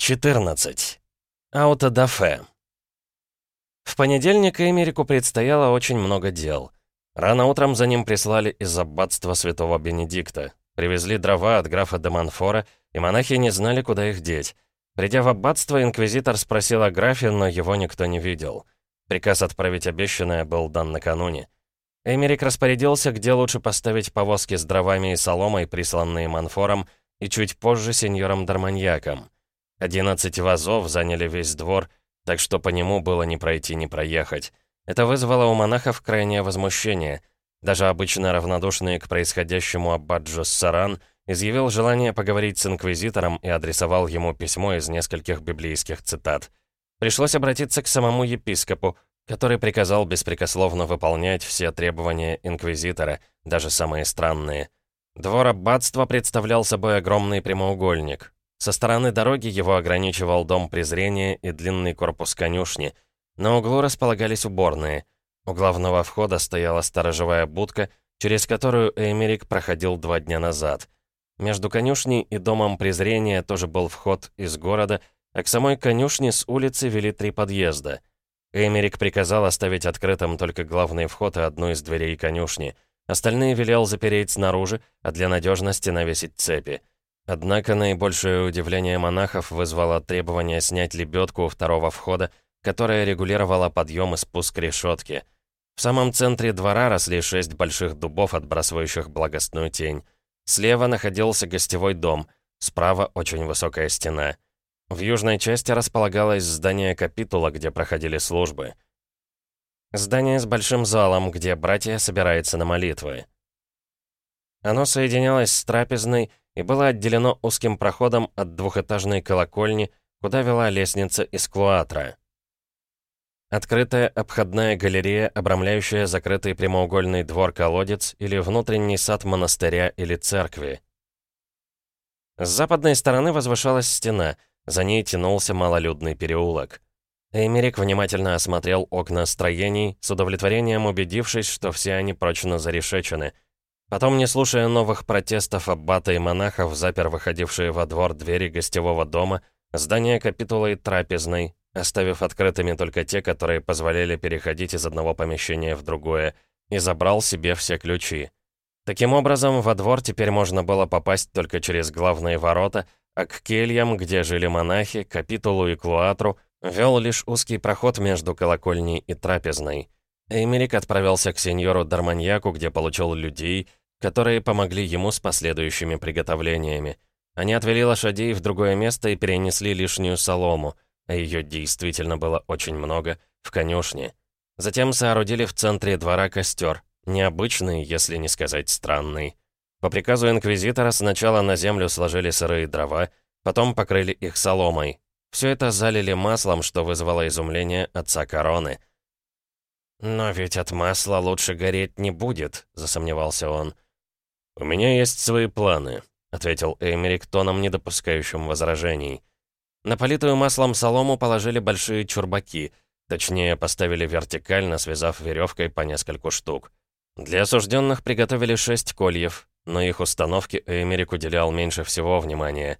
14. Аутодафе. В понедельник Эмерику предстояло очень много дел. Рано утром за ним прислали из аббатства святого Бенедикта. Привезли дрова от графа де Монфора, и монахи не знали, куда их деть. Придя в аббатство, инквизитор спросил о графе, но его никто не видел. Приказ отправить обещанное был дан накануне. Эмерик распорядился, где лучше поставить повозки с дровами и соломой, присланные Монфором, и чуть позже сеньором Дарманьяком. Одиннадцать вазов заняли весь двор, так что по нему было не пройти, не проехать. Это вызвало у монахов крайнее возмущение. Даже обычно равнодушный к происходящему Аббаджо Саран изъявил желание поговорить с инквизитором и адресовал ему письмо из нескольких библейских цитат. Пришлось обратиться к самому епископу, который приказал беспрекословно выполнять все требования инквизитора, даже самые странные. Двор аббатства представлял собой огромный прямоугольник. Со стороны дороги его ограничивал дом презрения и длинный корпус конюшни. На углу располагались уборные. У главного входа стояла сторожевая будка, через которую Эмерик проходил два дня назад. Между конюшней и домом презрения тоже был вход из города, а к самой конюшне с улицы вели три подъезда. Эмерик приказал оставить открытым только главный вход и одну из дверей конюшни. Остальные велел запереть снаружи, а для надежности навесить цепи. Однако наибольшее удивление монахов вызвало требование снять лебедку у второго входа, которая регулировала подъем и спуск решетки. В самом центре двора росли шесть больших дубов, отбрасывающих благостную тень. Слева находился гостевой дом, справа очень высокая стена. В южной части располагалось здание капитула, где проходили службы. Здание с большим залом, где братья собираются на молитвы. Оно соединялось с трапезной и было отделено узким проходом от двухэтажной колокольни, куда вела лестница из клуатра. Открытая обходная галерея, обрамляющая закрытый прямоугольный двор-колодец или внутренний сад монастыря или церкви. С западной стороны возвышалась стена, за ней тянулся малолюдный переулок. Эмерик внимательно осмотрел окна строений, с удовлетворением убедившись, что все они прочно зарешечены — Потом, не слушая новых протестов аббата и монахов, запер выходившие во двор двери гостевого дома, здание капитула и трапезной, оставив открытыми только те, которые позволяли переходить из одного помещения в другое, и забрал себе все ключи. Таким образом, во двор теперь можно было попасть только через главные ворота, а к кельям, где жили монахи, капитулу и клуатру, вел лишь узкий проход между колокольней и трапезной. Эмерик отправился к сеньору Дарманьяку, где получил людей — которые помогли ему с последующими приготовлениями. Они отвели лошадей в другое место и перенесли лишнюю солому, а ее действительно было очень много, в конюшне. Затем соорудили в центре двора костер, необычный, если не сказать странный. По приказу инквизитора сначала на землю сложили сырые дрова, потом покрыли их соломой. Все это залили маслом, что вызвало изумление отца короны. «Но ведь от масла лучше гореть не будет», — засомневался он. «У меня есть свои планы», — ответил Эмерик тоном, не допускающим возражений. На политую маслом солому положили большие чурбаки, точнее, поставили вертикально, связав веревкой по нескольку штук. Для осужденных приготовили шесть кольев, но их установке Эмерик уделял меньше всего внимания,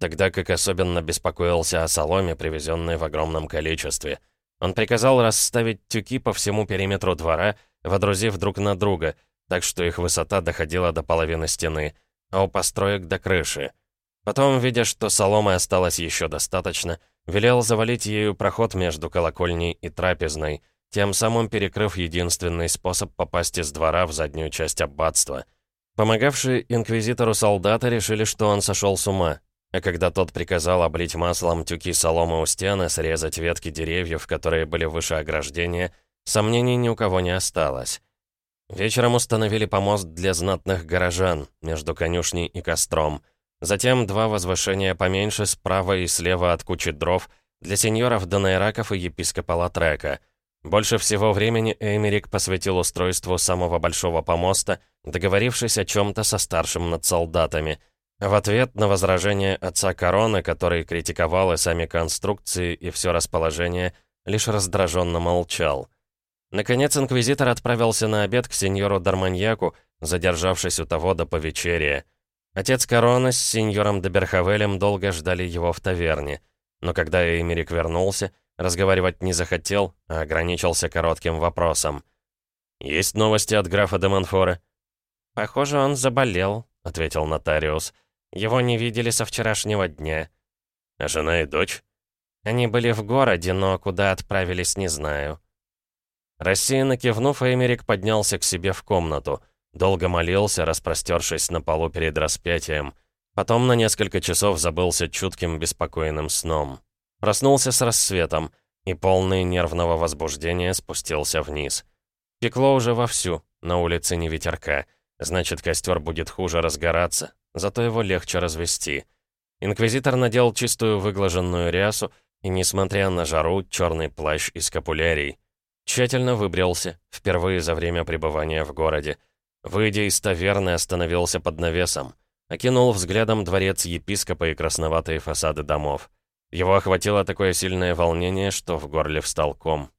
тогда как особенно беспокоился о соломе, привезенной в огромном количестве. Он приказал расставить тюки по всему периметру двора, водрузив друг на друга — так что их высота доходила до половины стены, а у построек до крыши. Потом, видя, что соломы осталось еще достаточно, велел завалить ею проход между колокольней и трапезной, тем самым перекрыв единственный способ попасть из двора в заднюю часть аббатства. Помогавшие инквизитору солдаты решили, что он сошел с ума, а когда тот приказал облить маслом тюки соломы у стены, срезать ветки деревьев, которые были выше ограждения, сомнений ни у кого не осталось. Вечером установили помост для знатных горожан между конюшней и костром. Затем два возвышения поменьше справа и слева от кучи дров для сеньоров Донайраков и епископа Латрека. Больше всего времени Эмерик посвятил устройству самого большого помоста, договорившись о чем-то со старшим над солдатами. В ответ на возражение отца Короны, который критиковал и сами конструкции, и все расположение, лишь раздраженно молчал. Наконец инквизитор отправился на обед к сеньору Дарманьяку, задержавшись у того до повечерия. Отец Корона с сеньором Деберхавелем долго ждали его в таверне. Но когда Эмерик вернулся, разговаривать не захотел, а ограничился коротким вопросом. «Есть новости от графа де Монфора?» «Похоже, он заболел», — ответил нотариус. «Его не видели со вчерашнего дня». «А жена и дочь?» «Они были в городе, но куда отправились, не знаю». Рассеянно кивнув, Эмерик поднялся к себе в комнату. Долго молился, распростершись на полу перед распятием. Потом на несколько часов забылся чутким, беспокойным сном. Проснулся с рассветом и, полный нервного возбуждения, спустился вниз. Пекло уже вовсю, на улице не ветерка. Значит, костер будет хуже разгораться, зато его легче развести. Инквизитор надел чистую выглаженную рясу и, несмотря на жару, черный плащ из капулярий. Тщательно выбрился, впервые за время пребывания в городе. Выйдя из таверны, остановился под навесом. Окинул взглядом дворец епископа и красноватые фасады домов. Его охватило такое сильное волнение, что в горле встал ком.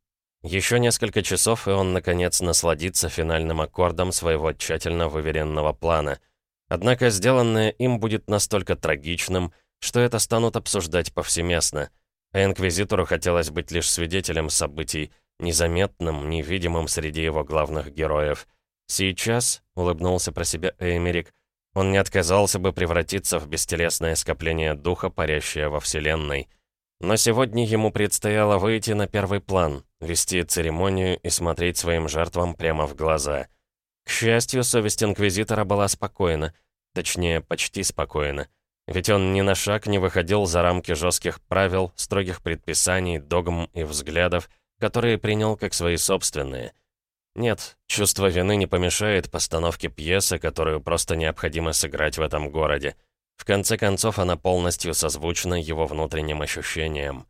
Еще несколько часов, и он, наконец, насладится финальным аккордом своего тщательно выверенного плана. Однако сделанное им будет настолько трагичным, что это станут обсуждать повсеместно. А Инквизитору хотелось быть лишь свидетелем событий, незаметным, невидимым среди его главных героев. Сейчас, улыбнулся про себя Эймерик, он не отказался бы превратиться в бестелесное скопление духа, парящее во Вселенной. Но сегодня ему предстояло выйти на первый план, вести церемонию и смотреть своим жертвам прямо в глаза. К счастью, совесть Инквизитора была спокойна, точнее, почти спокойна. Ведь он ни на шаг не выходил за рамки жестких правил, строгих предписаний, догм и взглядов, которые принял как свои собственные. Нет, чувство вины не помешает постановке пьесы, которую просто необходимо сыграть в этом городе. В конце концов, она полностью созвучна его внутренним ощущениям.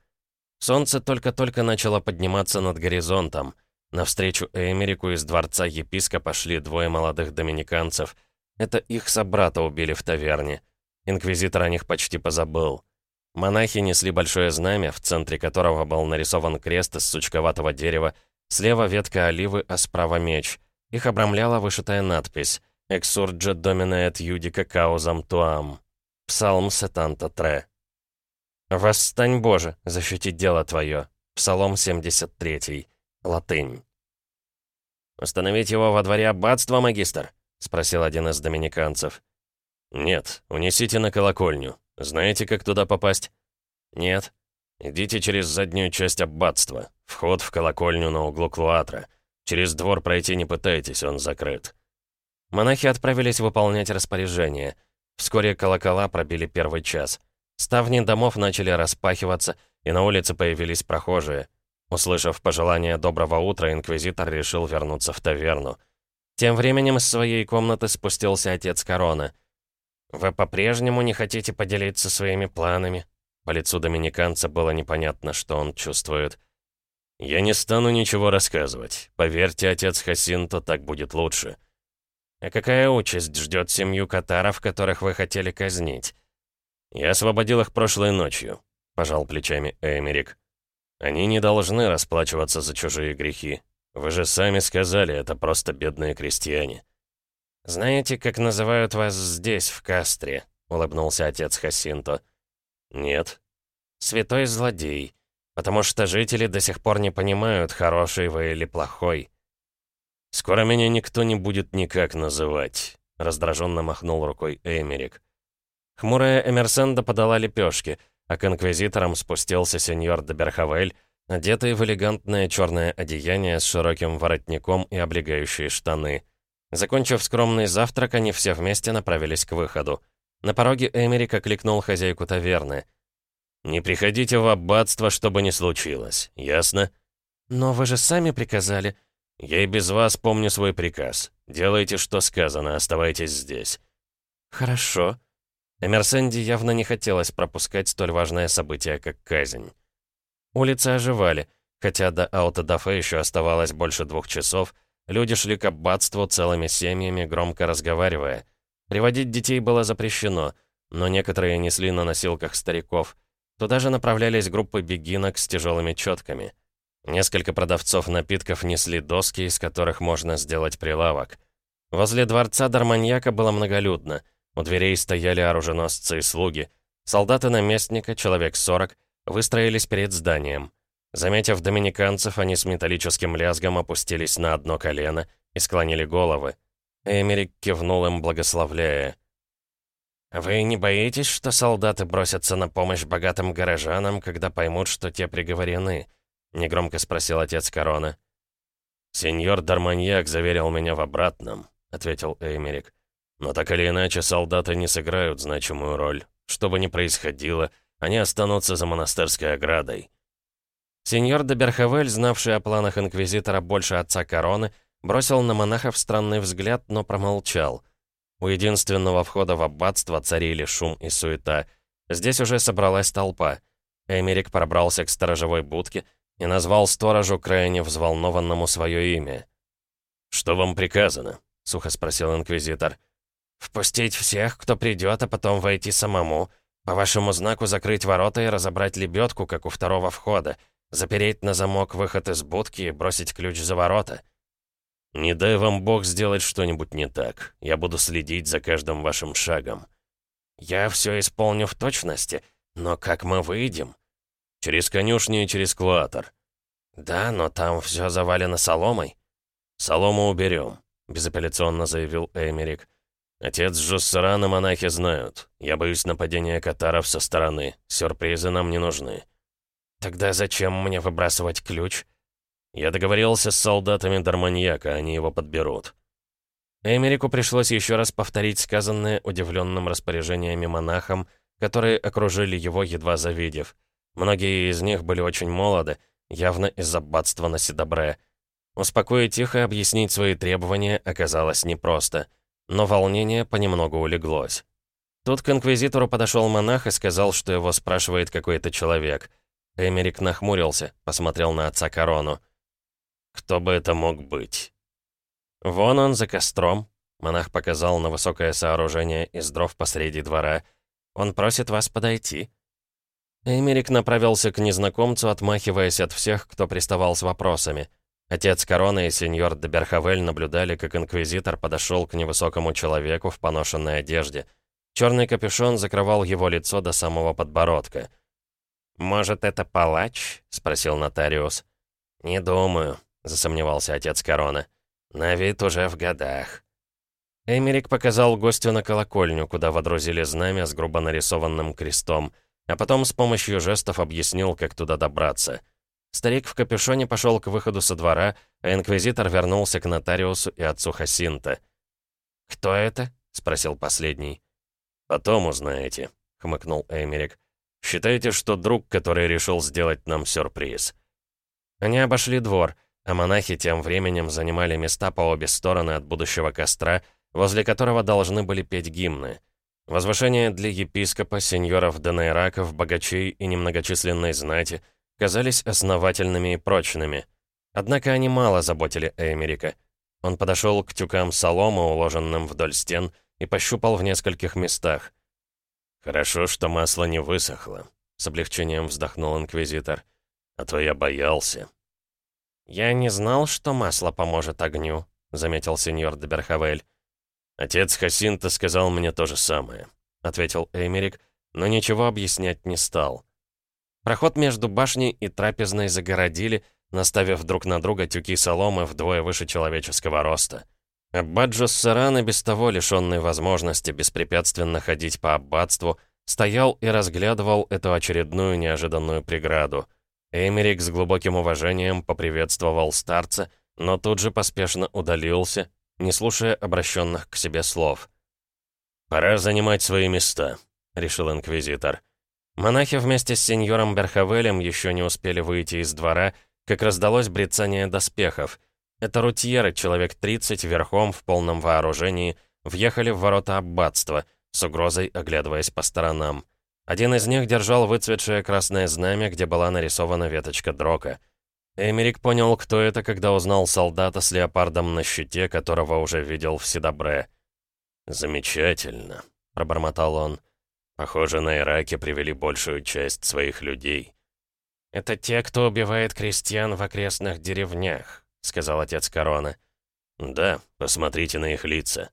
Солнце только-только начало подниматься над горизонтом. Навстречу Эмерику из дворца епископа шли двое молодых доминиканцев. Это их собрата убили в таверне. Инквизитор о них почти позабыл. Монахи несли большое знамя, в центре которого был нарисован крест из сучковатого дерева, слева ветка оливы, а справа меч. Их обрамляла вышитая надпись «Exurge domine et judica causam tuam» Псалм сетанта тре. «Восстань, Боже, защитить дело Твое» Псалом 73 Латынь. «Установить его во дворе аббатства, магистр?» — спросил один из доминиканцев. «Нет, унесите на колокольню. Знаете, как туда попасть?» «Нет». «Идите через заднюю часть аббатства. Вход в колокольню на углу Клуатра. Через двор пройти не пытайтесь, он закрыт». Монахи отправились выполнять распоряжение. Вскоре колокола пробили первый час. Ставни домов начали распахиваться, и на улице появились прохожие. Услышав пожелание доброго утра, инквизитор решил вернуться в таверну. Тем временем из своей комнаты спустился отец Корона. «Вы по-прежнему не хотите поделиться своими планами?» По лицу доминиканца было непонятно, что он чувствует. «Я не стану ничего рассказывать. Поверьте, отец Хасинто, так будет лучше». «А какая участь ждет семью катаров, которых вы хотели казнить?» «Я освободил их прошлой ночью», — пожал плечами Эмерик. «Они не должны расплачиваться за чужие грехи. Вы же сами сказали, это просто бедные крестьяне». «Знаете, как называют вас здесь, в Кастре?» — улыбнулся отец Хасинто. «Нет». «Святой злодей. Потому что жители до сих пор не понимают, хороший вы или плохой». «Скоро меня никто не будет никак называть», — раздраженно махнул рукой Эмерик. Хмурая Эмерсенда подала лепешки, а к инквизиторам спустился сеньор де Берхавель, одетый в элегантное черное одеяние с широким воротником и облегающие штаны. Закончив скромный завтрак, они все вместе направились к выходу. На пороге Эмерик окликнул хозяйку таверны. «Не приходите в аббатство, что бы ни случилось, ясно?» «Но вы же сами приказали». «Я и без вас помню свой приказ. Делайте, что сказано, оставайтесь здесь». «Хорошо». Эмерсенди явно не хотелось пропускать столь важное событие, как казнь. Улицы оживали, хотя до аутодафе еще оставалось больше двух часов, Люди шли к аббатству целыми семьями, громко разговаривая. Приводить детей было запрещено, но некоторые несли на носилках стариков. Туда же направлялись группы бегинок с тяжелыми четками. Несколько продавцов напитков несли доски, из которых можно сделать прилавок. Возле дворца Дарманьяка было многолюдно. У дверей стояли оруженосцы и слуги. Солдаты наместника, человек 40, выстроились перед зданием. Заметив доминиканцев, они с металлическим лязгом опустились на одно колено и склонили головы. Эмерик кивнул им, благословляя. «Вы не боитесь, что солдаты бросятся на помощь богатым горожанам, когда поймут, что те приговорены?» — негромко спросил отец Корона. «Сеньор Дарманьяк заверил меня в обратном», — ответил Эймерик. «Но так или иначе, солдаты не сыграют значимую роль. Что бы ни происходило, они останутся за монастырской оградой». Сеньор де Берхавель, знавший о планах Инквизитора больше отца Короны, бросил на монахов странный взгляд, но промолчал. У единственного входа в аббатство царили шум и суета. Здесь уже собралась толпа. Эмерик пробрался к сторожевой будке и назвал сторожу крайне взволнованному свое имя. «Что вам приказано?» — сухо спросил инквизитор. «Впустить всех, кто придет, а потом войти самому. По вашему знаку закрыть ворота и разобрать лебедку, как у второго входа. Запереть на замок выход из будки и бросить ключ за ворота. Не дай вам Бог сделать что-нибудь не так. Я буду следить за каждым вашим шагом. Я все исполню в точности, но как мы выйдем? Через конюшню и через клуатор. Да, но там все завалено соломой. Солому уберем, безапелляционно заявил Эмерик. Отец Жуссерана монахи знают. Я боюсь нападения катаров со стороны. Сюрпризы нам не нужны. «Тогда зачем мне выбрасывать ключ?» «Я договорился с солдатами Дарманьяка, они его подберут». Эмерику пришлось еще раз повторить сказанное удивленным распоряжениями монахам, которые окружили его, едва завидев. Многие из них были очень молоды, явно из аббатства на Седобре. Успокоить их и объяснить свои требования оказалось непросто, но волнение понемногу улеглось. Тут к инквизитору подошел монах и сказал, что его спрашивает какой-то человек — Эмерик нахмурился, посмотрел на отца Корону. «Кто бы это мог быть?» «Вон он за костром», — монах показал на высокое сооружение из дров посреди двора. «Он просит вас подойти». Эмерик направился к незнакомцу, отмахиваясь от всех, кто приставал с вопросами. Отец Корона и сеньор де Берхавель наблюдали, как инквизитор подошел к невысокому человеку в поношенной одежде. Черный капюшон закрывал его лицо до самого подбородка — «Может, это палач?» — спросил нотариус. «Не думаю», — засомневался отец Корона. «На вид уже в годах». Эмерик показал гостю на колокольню, куда водрузили знамя с грубо нарисованным крестом, а потом с помощью жестов объяснил, как туда добраться. Старик в капюшоне пошел к выходу со двора, а инквизитор вернулся к нотариусу и отцу Хасинта. «Кто это?» — спросил последний. «Потом узнаете», — хмыкнул Эмерик. Считайте, что друг, который решил сделать нам сюрприз». Они обошли двор, а монахи тем временем занимали места по обе стороны от будущего костра, возле которого должны были петь гимны. Возвышения для епископа, сеньоров Денайраков, богачей и немногочисленной знати казались основательными и прочными. Однако они мало заботили Эмерика. Он подошел к тюкам соломы, уложенным вдоль стен, и пощупал в нескольких местах. «Хорошо, что масло не высохло», — с облегчением вздохнул Инквизитор. «А то я боялся». «Я не знал, что масло поможет огню», — заметил сеньор де Берхавель. «Отец Хасинта сказал мне то же самое», — ответил Эмерик, но ничего объяснять не стал. Проход между башней и трапезной загородили, наставив друг на друга тюки соломы вдвое выше человеческого роста. Аббаджо Сарана, без того лишенный возможности беспрепятственно ходить по аббатству, стоял и разглядывал эту очередную неожиданную преграду. Эмерик с глубоким уважением поприветствовал старца, но тут же поспешно удалился, не слушая обращенных к себе слов. «Пора занимать свои места», — решил инквизитор. Монахи вместе с сеньором Берхавелем еще не успели выйти из двора, как раздалось брецание доспехов — это рутьеры, человек 30, верхом, в полном вооружении, въехали в ворота аббатства, с угрозой оглядываясь по сторонам. Один из них держал выцветшее красное знамя, где была нарисована веточка дрока. Эмерик понял, кто это, когда узнал солдата с леопардом на щите, которого уже видел в Седобре. «Замечательно», — пробормотал он. «Похоже, на Ираке привели большую часть своих людей». «Это те, кто убивает крестьян в окрестных деревнях», — сказал отец Корона. «Да, посмотрите на их лица».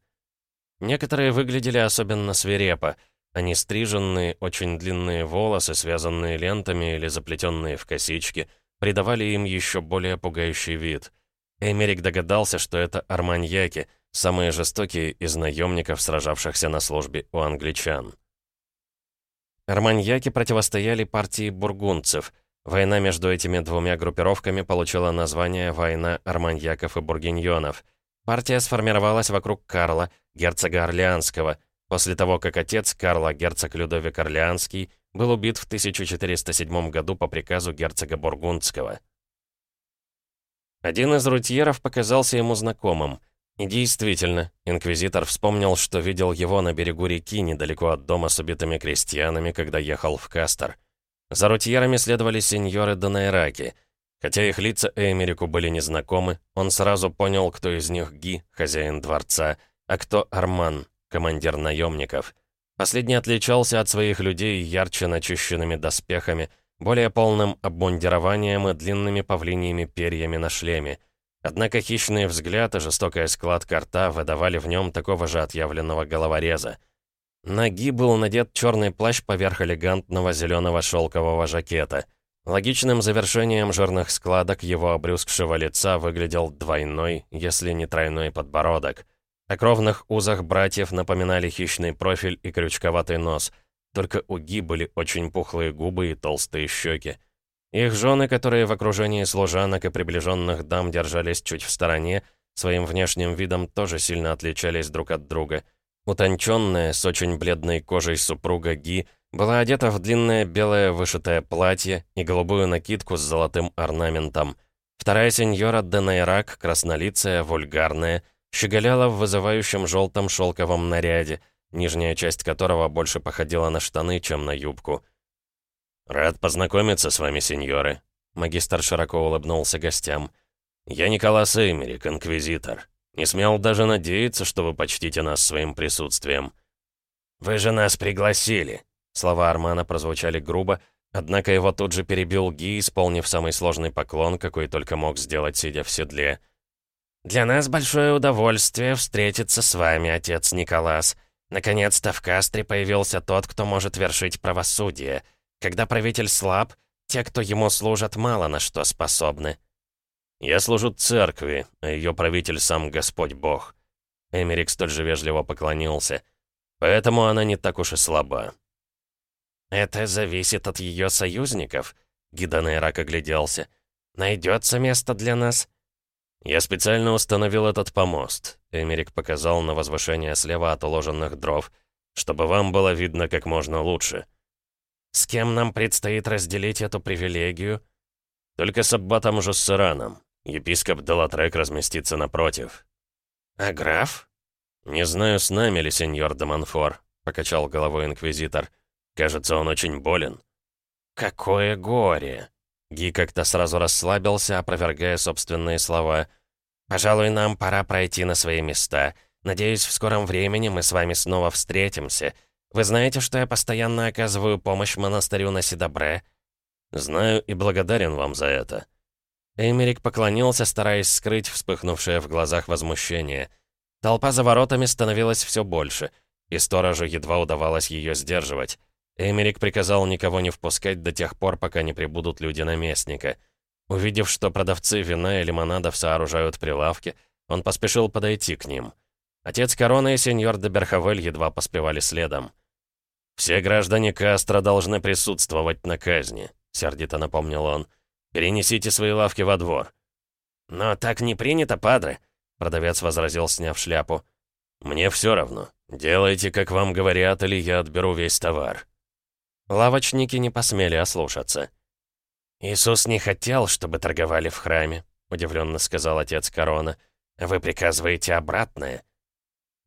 Некоторые выглядели особенно свирепо. Они стриженные, очень длинные волосы, связанные лентами или заплетенные в косички, придавали им еще более пугающий вид. Эмерик догадался, что это арманьяки, самые жестокие из наемников, сражавшихся на службе у англичан. Арманьяки противостояли партии бургундцев. Война между этими двумя группировками получила название «Война арманьяков и бургиньонов». Партия сформировалась вокруг Карла, герцога Орлеанского, после того, как отец Карла, герцог Людовик Орлеанский, был убит в 1407 году по приказу герцога Бургундского. Один из рутьеров показался ему знакомым — и действительно, инквизитор вспомнил, что видел его на берегу реки, недалеко от дома с убитыми крестьянами, когда ехал в Кастер. За рутьерами следовали сеньоры Донайраки. Хотя их лица Эмерику были незнакомы, он сразу понял, кто из них Ги, хозяин дворца, а кто Арман, командир наемников. Последний отличался от своих людей ярче начищенными доспехами, более полным обмундированием и длинными павлиньими перьями на шлеме — Однако хищный взгляд и жестокая складка рта выдавали в нем такого же отъявленного головореза. Ноги был надет черный плащ поверх элегантного зеленого шелкового жакета. Логичным завершением жирных складок его обрюзгшего лица выглядел двойной, если не тройной подбородок. О кровных узах братьев напоминали хищный профиль и крючковатый нос, только у Ги были очень пухлые губы и толстые щеки. Их жены, которые в окружении служанок и приближенных дам держались чуть в стороне, своим внешним видом тоже сильно отличались друг от друга. Утонченная, с очень бледной кожей супруга Ги была одета в длинное белое вышитое платье и голубую накидку с золотым орнаментом. Вторая сеньора Денайрак, краснолицая, вульгарная, щеголяла в вызывающем желтом шелковом наряде, нижняя часть которого больше походила на штаны, чем на юбку. «Рад познакомиться с вами, сеньоры», — магистр широко улыбнулся гостям. «Я Николас Эймерик, инквизитор. Не смел даже надеяться, что вы почтите нас своим присутствием». «Вы же нас пригласили!» Слова Армана прозвучали грубо, однако его тут же перебил Ги, исполнив самый сложный поклон, какой только мог сделать, сидя в седле. «Для нас большое удовольствие встретиться с вами, отец Николас. Наконец-то в Кастре появился тот, кто может вершить правосудие». Когда правитель слаб, те, кто ему служат, мало на что способны. Я служу церкви, а ее правитель сам Господь Бог. Эмерик столь же вежливо поклонился. Поэтому она не так уж и слаба. Это зависит от ее союзников, Гиданейрак огляделся. Найдется место для нас? Я специально установил этот помост. Эмерик показал на возвышение слева от уложенных дров, чтобы вам было видно как можно лучше. С кем нам предстоит разделить эту привилегию? Только с аббатом Жуссераном. Епископ Делатрек разместится напротив. А граф? Не знаю, с нами ли сеньор де Монфор, покачал головой инквизитор. Кажется, он очень болен. Какое горе! Ги как-то сразу расслабился, опровергая собственные слова. «Пожалуй, нам пора пройти на свои места. Надеюсь, в скором времени мы с вами снова встретимся. Вы знаете, что я постоянно оказываю помощь монастырю на Сидобре?» «Знаю и благодарен вам за это». Эймерик поклонился, стараясь скрыть вспыхнувшее в глазах возмущение. Толпа за воротами становилась все больше, и сторожу едва удавалось ее сдерживать. Эймерик приказал никого не впускать до тех пор, пока не прибудут люди наместника. Увидев, что продавцы вина и лимонадов сооружают прилавки, он поспешил подойти к ним. Отец Короны и сеньор де Берхавель едва поспевали следом. «Все граждане Кастро должны присутствовать на казни», — сердито напомнил он. «Перенесите свои лавки во двор». «Но так не принято, падре», — продавец возразил, сняв шляпу. «Мне все равно. Делайте, как вам говорят, или я отберу весь товар». Лавочники не посмели ослушаться. «Иисус не хотел, чтобы торговали в храме», — удивленно сказал отец Корона. «Вы приказываете обратное».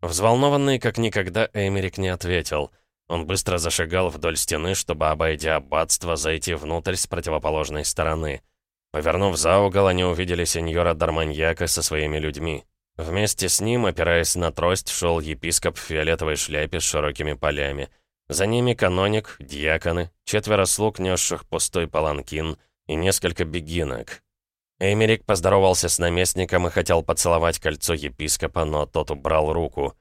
Взволнованный как никогда, Эмерик не ответил — он быстро зашагал вдоль стены, чтобы, обойдя аббатство, зайти внутрь с противоположной стороны. Повернув за угол, они увидели сеньора Дарманьяка со своими людьми. Вместе с ним, опираясь на трость, шел епископ в фиолетовой шляпе с широкими полями. За ними каноник, дьяконы, четверо слуг, несших пустой паланкин, и несколько бегинок. Эймерик поздоровался с наместником и хотел поцеловать кольцо епископа, но тот убрал руку.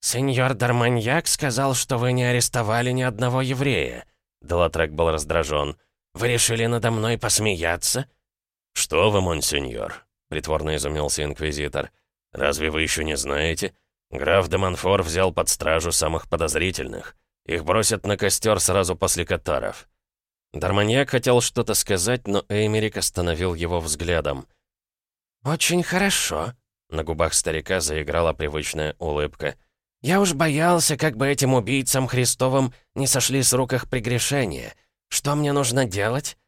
«Сеньор Дарманьяк сказал, что вы не арестовали ни одного еврея». Делатрек был раздражен. «Вы решили надо мной посмеяться?» «Что вы, монсеньор?» — притворно изумился инквизитор. «Разве вы еще не знаете? Граф де Монфор взял под стражу самых подозрительных. Их бросят на костер сразу после катаров». Дарманьяк хотел что-то сказать, но Эймерик остановил его взглядом. «Очень хорошо», — на губах старика заиграла привычная улыбка. «Я уж боялся, как бы этим убийцам Христовым не сошли с рук их прегрешения. Что мне нужно делать?»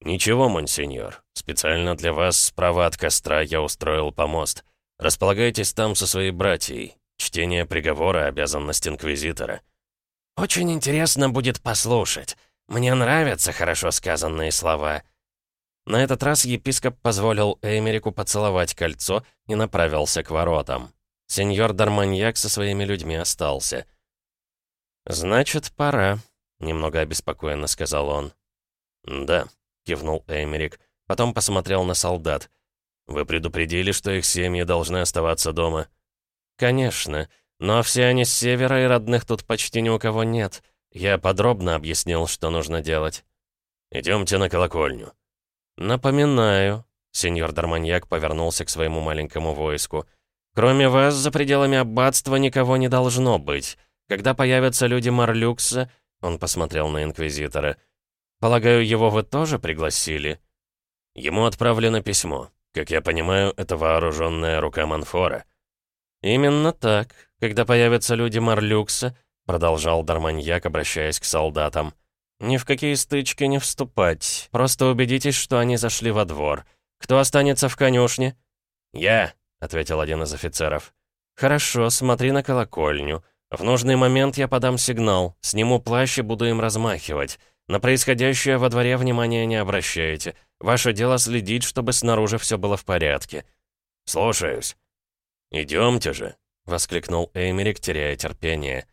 «Ничего, монсеньор. Специально для вас справа от костра я устроил помост. Располагайтесь там со своей братьей. Чтение приговора — обязанность инквизитора». «Очень интересно будет послушать. Мне нравятся хорошо сказанные слова». На этот раз епископ позволил Эймерику поцеловать кольцо и направился к воротам. Сеньор Дарманьяк со своими людьми остался. «Значит, пора», — немного обеспокоенно сказал он. «Да», — кивнул Эймерик. Потом посмотрел на солдат. «Вы предупредили, что их семьи должны оставаться дома?» «Конечно. Но все они с севера, и родных тут почти ни у кого нет. Я подробно объяснил, что нужно делать». «Идемте на колокольню». «Напоминаю», — сеньор Дарманьяк повернулся к своему маленькому войску. Кроме вас, за пределами аббатства никого не должно быть. Когда появятся люди Марлюкса...» Он посмотрел на Инквизитора. «Полагаю, его вы тоже пригласили?» Ему отправлено письмо. Как я понимаю, это вооруженная рука Манфора. «Именно так. Когда появятся люди Марлюкса...» Продолжал Дарманьяк, обращаясь к солдатам. «Ни в какие стычки не вступать. Просто убедитесь, что они зашли во двор. Кто останется в конюшне?» «Я», — ответил один из офицеров. «Хорошо, смотри на колокольню. В нужный момент я подам сигнал, сниму плащ и буду им размахивать. На происходящее во дворе внимания не обращайте. Ваше дело следить, чтобы снаружи все было в порядке». «Слушаюсь». «Идемте же», — воскликнул Эймерик, теряя терпение.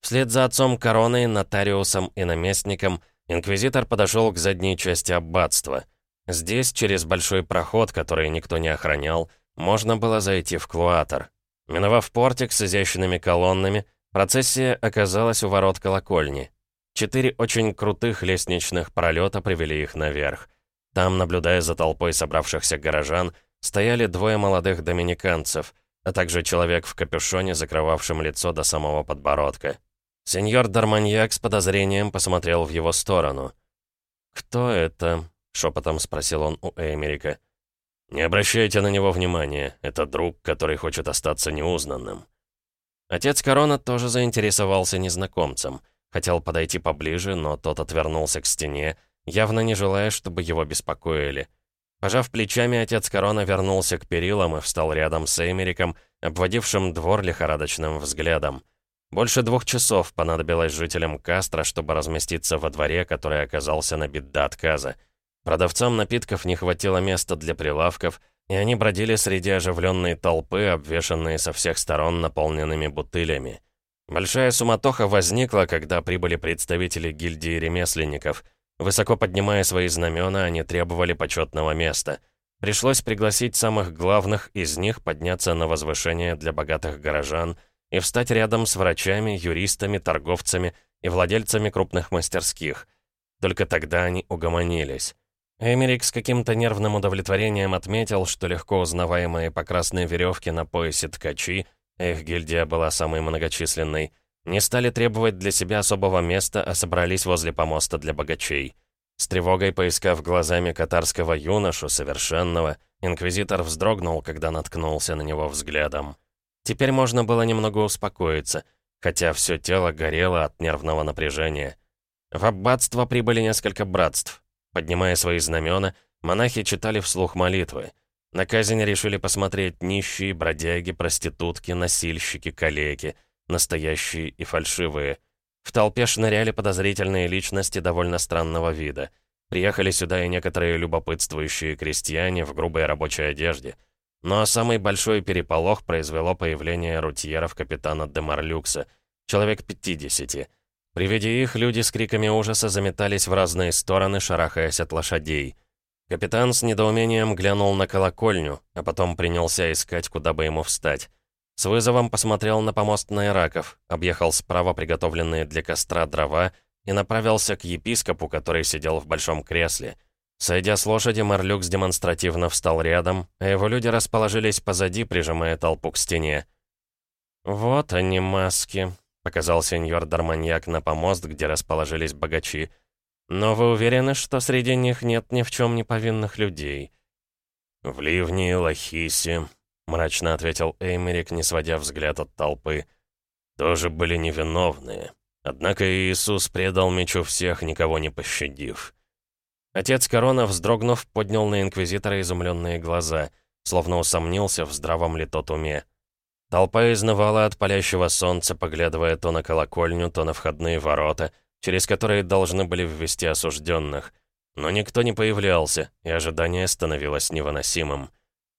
Вслед за отцом короной, нотариусом и наместником инквизитор подошел к задней части аббатства. Здесь, через большой проход, который никто не охранял, можно было зайти в клуатор. Миновав портик с изящными колоннами, процессия оказалась у ворот колокольни. Четыре очень крутых лестничных пролета привели их наверх. Там, наблюдая за толпой собравшихся горожан, стояли двое молодых доминиканцев, а также человек в капюшоне, закрывавшем лицо до самого подбородка. Сеньор Дарманьяк с подозрением посмотрел в его сторону. «Кто это?» — шепотом спросил он у Эмерика. «Не обращайте на него внимания. Это друг, который хочет остаться неузнанным». Отец Корона тоже заинтересовался незнакомцем. Хотел подойти поближе, но тот отвернулся к стене, явно не желая, чтобы его беспокоили. Пожав плечами, отец Корона вернулся к перилам и встал рядом с Эймериком, обводившим двор лихорадочным взглядом. Больше двух часов понадобилось жителям Кастро, чтобы разместиться во дворе, который оказался набит до отказа. Продавцам напитков не хватило места для прилавков, и они бродили среди оживленной толпы, обвешанные со всех сторон наполненными бутылями. Большая суматоха возникла, когда прибыли представители гильдии ремесленников. Высоко поднимая свои знамена, они требовали почетного места. Пришлось пригласить самых главных из них подняться на возвышение для богатых горожан и встать рядом с врачами, юристами, торговцами и владельцами крупных мастерских. Только тогда они угомонились. Эмерик с каким-то нервным удовлетворением отметил, что легко узнаваемые по красной веревке на поясе ткачи, их гильдия была самой многочисленной, не стали требовать для себя особого места, а собрались возле помоста для богачей. С тревогой поискав глазами катарского юношу, совершенного, инквизитор вздрогнул, когда наткнулся на него взглядом. Теперь можно было немного успокоиться, хотя все тело горело от нервного напряжения. В аббатство прибыли несколько братств, Поднимая свои знамена, монахи читали вслух молитвы. На казнь решили посмотреть нищие, бродяги, проститутки, носильщики, калеки, настоящие и фальшивые. В толпе шныряли подозрительные личности довольно странного вида. Приехали сюда и некоторые любопытствующие крестьяне в грубой рабочей одежде. Но самый большой переполох произвело появление рутьеров капитана Демарлюкса, человек 50 при виде их люди с криками ужаса заметались в разные стороны, шарахаясь от лошадей. Капитан с недоумением глянул на колокольню, а потом принялся искать, куда бы ему встать. С вызовом посмотрел на помост на Ираков, объехал справа приготовленные для костра дрова и направился к епископу, который сидел в большом кресле. Сойдя с лошади, Марлюкс демонстративно встал рядом, а его люди расположились позади, прижимая толпу к стене. «Вот они, маски», — показал сеньор Дарманьяк на помост, где расположились богачи. «Но вы уверены, что среди них нет ни в чем не повинных людей?» «В Ливне Лохисе», — мрачно ответил Эймерик, не сводя взгляд от толпы. «Тоже были невиновные. Однако Иисус предал мечу всех, никого не пощадив». Отец Корона, вздрогнув, поднял на Инквизитора изумленные глаза, словно усомнился, в здравом ли тот уме. Толпа изнывала от палящего солнца, поглядывая то на колокольню, то на входные ворота, через которые должны были ввести осужденных. Но никто не появлялся, и ожидание становилось невыносимым.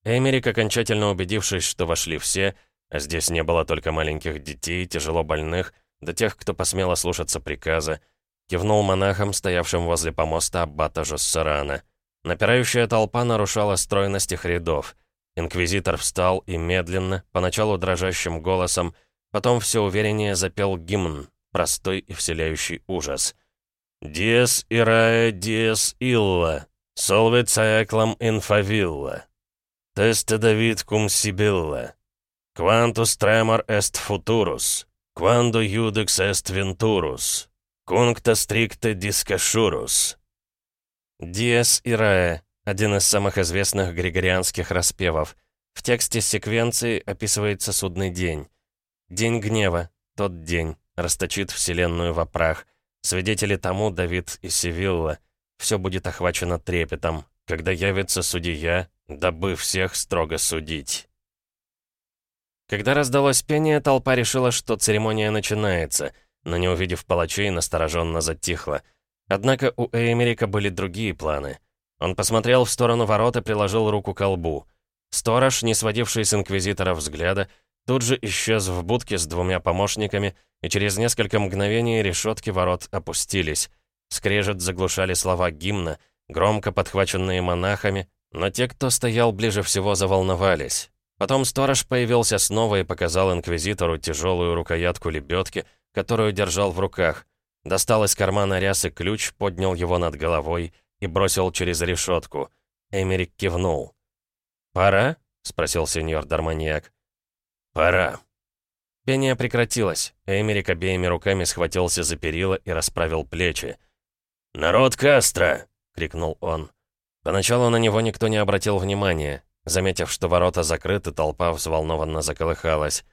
Эмерик, окончательно убедившись, что вошли все, а здесь не было только маленьких детей, тяжело больных, да тех, кто посмел слушаться приказа, кивнул монахам, стоявшим возле помоста аббата Жоссарана. Напирающая толпа нарушала стройность их рядов. Инквизитор встал и медленно, поначалу дрожащим голосом, потом все увереннее запел гимн, простой и вселяющий ужас. «Диес ирае диес илла, солве цаэклам инфавилла, тесте давид кум сибилла, quantus tremor est futurus, quando judex est venturus, cuncta stricte discashurus». «Диес ирае» один из самых известных григорианских распевов. В тексте секвенции описывается судный день. День гнева, тот день, расточит вселенную в прах. Свидетели тому Давид и Севилла. Все будет охвачено трепетом, когда явится судья, дабы всех строго судить. Когда раздалось пение, толпа решила, что церемония начинается, но не увидев палачей, настороженно затихла. Однако у Эймерика были другие планы — он посмотрел в сторону ворот и приложил руку к лбу. Сторож, не сводивший с инквизитора взгляда, тут же исчез в будке с двумя помощниками, и через несколько мгновений решетки ворот опустились. Скрежет заглушали слова гимна, громко подхваченные монахами, но те, кто стоял ближе всего, заволновались. Потом сторож появился снова и показал инквизитору тяжелую рукоятку лебедки, которую держал в руках. Достал из кармана рясы ключ, поднял его над головой и бросил через решетку. Эмерик кивнул. «Пора?» — спросил сеньор Дарманьяк. «Пора». Пение прекратилось. Эмерик обеими руками схватился за перила и расправил плечи. «Народ Кастро!» — крикнул он. Поначалу на него никто не обратил внимания. Заметив, что ворота закрыты, толпа взволнованно заколыхалась.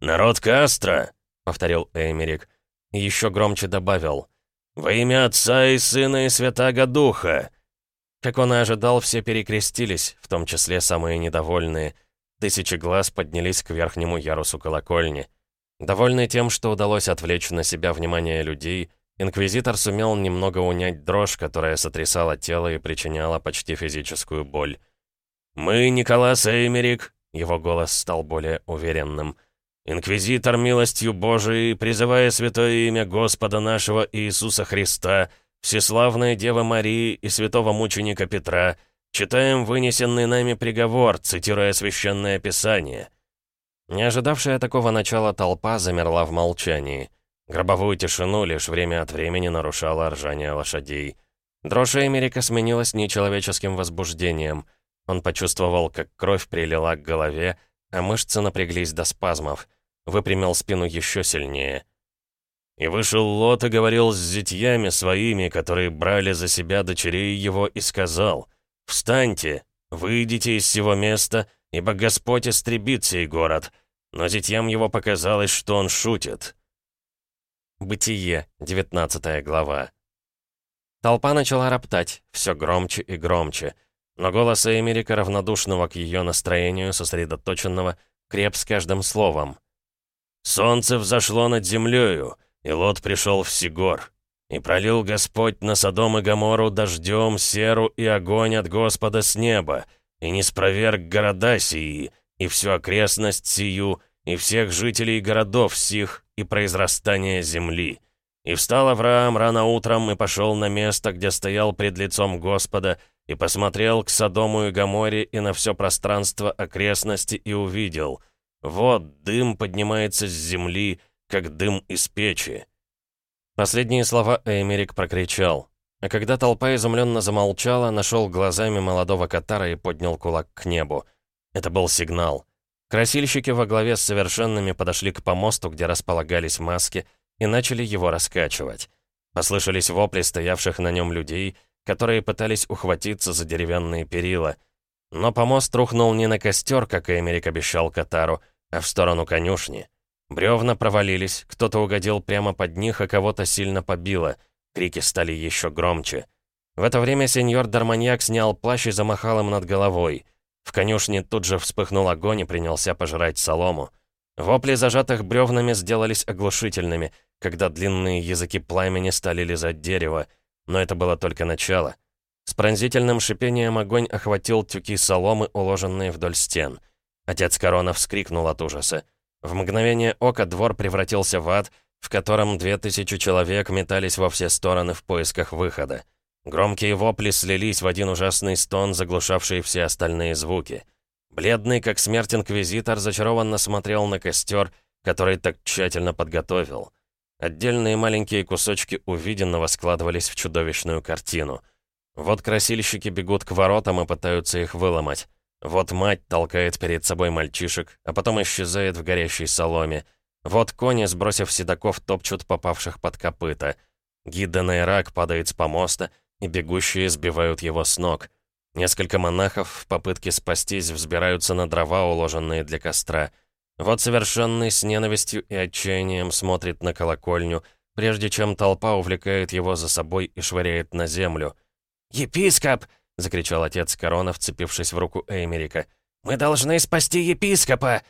«Народ Кастро!» — повторил Эмерик. И еще громче добавил. «Во имя Отца и Сына и Святаго Духа!» Как он и ожидал, все перекрестились, в том числе самые недовольные. Тысячи глаз поднялись к верхнему ярусу колокольни. Довольный тем, что удалось отвлечь на себя внимание людей, инквизитор сумел немного унять дрожь, которая сотрясала тело и причиняла почти физическую боль. «Мы, Николас Эймерик», — его голос стал более уверенным, — Инквизитор милостью Божией, призывая святое имя Господа нашего Иисуса Христа, Всеславной Девы Марии и святого мученика Петра, читаем вынесенный нами приговор, цитируя Священное Писание». Не ожидавшая такого начала толпа замерла в молчании. Гробовую тишину лишь время от времени нарушало ржание лошадей. Дрожь Эмерика сменилась нечеловеческим возбуждением. Он почувствовал, как кровь прилила к голове, а мышцы напряглись до спазмов выпрямил спину еще сильнее. И вышел Лот и говорил с зятьями своими, которые брали за себя дочерей его, и сказал, «Встаньте, выйдите из сего места, ибо Господь истребит сей город». Но зятьям его показалось, что он шутит. Бытие, 19 глава. Толпа начала роптать, все громче и громче. Но голос Эмерика, равнодушного к ее настроению, сосредоточенного, креп с каждым словом. Солнце взошло над землею, и Лот пришел в Сигор. И пролил Господь на Содом и Гомору дождем, серу и огонь от Господа с неба, и не спроверг города сии, и всю окрестность сию, и всех жителей городов сих, и произрастание земли. И встал Авраам рано утром и пошел на место, где стоял пред лицом Господа, и посмотрел к Содому и Гоморе и на все пространство окрестности и увидел — Вот дым поднимается с земли, как дым из печи». Последние слова Эмерик прокричал. А когда толпа изумленно замолчала, нашел глазами молодого Катара и поднял кулак к небу. Это был сигнал. Красильщики во главе с совершенными подошли к помосту, где располагались маски, и начали его раскачивать. Послышались вопли стоявших на нем людей, которые пытались ухватиться за деревянные перила. Но помост рухнул не на костер, как Эмерик обещал Катару, а в сторону конюшни. Бревна провалились, кто-то угодил прямо под них, а кого-то сильно побило. Крики стали еще громче. В это время сеньор Дарманьяк снял плащ и замахал им над головой. В конюшне тут же вспыхнул огонь и принялся пожирать солому. Вопли зажатых бревнами сделались оглушительными, когда длинные языки пламени стали лизать дерево, но это было только начало. С пронзительным шипением огонь охватил тюки соломы, уложенные вдоль стен. Отец Корона вскрикнул от ужаса. В мгновение ока двор превратился в ад, в котором две тысячи человек метались во все стороны в поисках выхода. Громкие вопли слились в один ужасный стон, заглушавший все остальные звуки. Бледный, как смерть инквизитор, зачарованно смотрел на костер, который так тщательно подготовил. Отдельные маленькие кусочки увиденного складывались в чудовищную картину. Вот красильщики бегут к воротам и пытаются их выломать. Вот мать толкает перед собой мальчишек, а потом исчезает в горящей соломе. Вот кони, сбросив седаков, топчут попавших под копыта. Гида Найрак падает с помоста, и бегущие сбивают его с ног. Несколько монахов в попытке спастись взбираются на дрова, уложенные для костра. Вот совершенный с ненавистью и отчаянием смотрит на колокольню, прежде чем толпа увлекает его за собой и швыряет на землю. «Епископ!» — закричал отец Корона, вцепившись в руку Эймерика. «Мы должны спасти епископа!»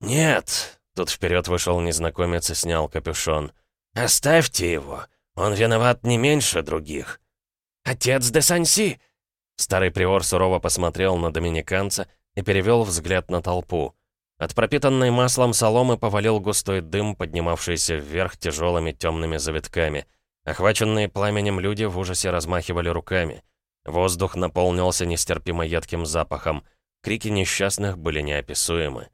«Нет!» — тут вперед вышел незнакомец и снял капюшон. «Оставьте его! Он виноват не меньше других!» «Отец де Санси!» Старый приор сурово посмотрел на доминиканца и перевел взгляд на толпу. От пропитанной маслом соломы повалил густой дым, поднимавшийся вверх тяжелыми темными завитками. Охваченные пламенем люди в ужасе размахивали руками. Воздух наполнился нестерпимо едким запахом. Крики несчастных были неописуемы.